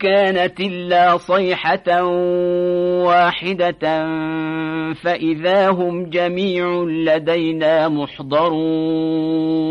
كانت إلا صيحة واحدة فإذا هم جميع لدينا محضرون.